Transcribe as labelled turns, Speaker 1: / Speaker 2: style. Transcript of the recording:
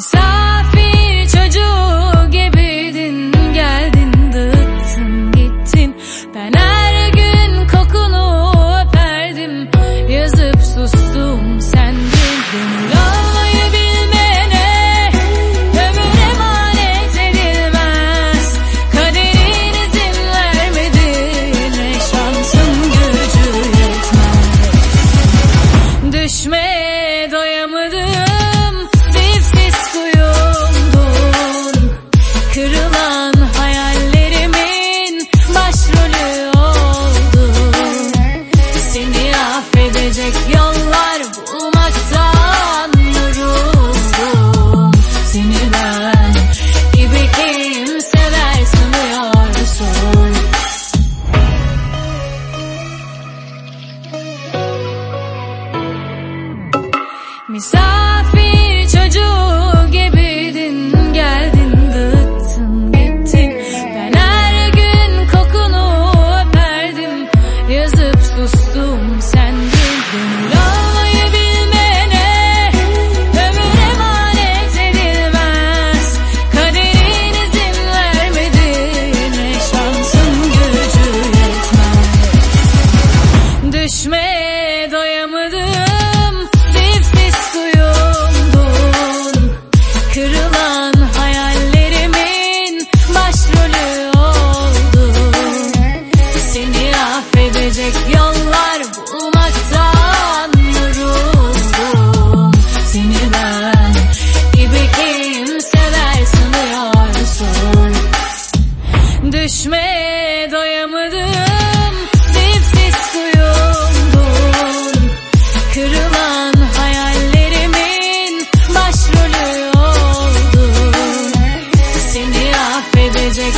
Speaker 1: So. kalan hayallerimin başrolü oldu. Seni affedecek yollar bulmaktan. Seni ben gibi kimseler sanıyorsun. Misafir çocuğu yazıp sustum sendin Gönül almayı bilmene ömür emanet edilmez. Kaderin izin vermedi ne şansın gücü yetmez. Düşmeye yollar bulmaktan yoruldum. Seni ben gibi kimseler sanıyorsun. Düşmeye doyamadım dipsiz Kırılan hayallerimin başrolü Seni affedecek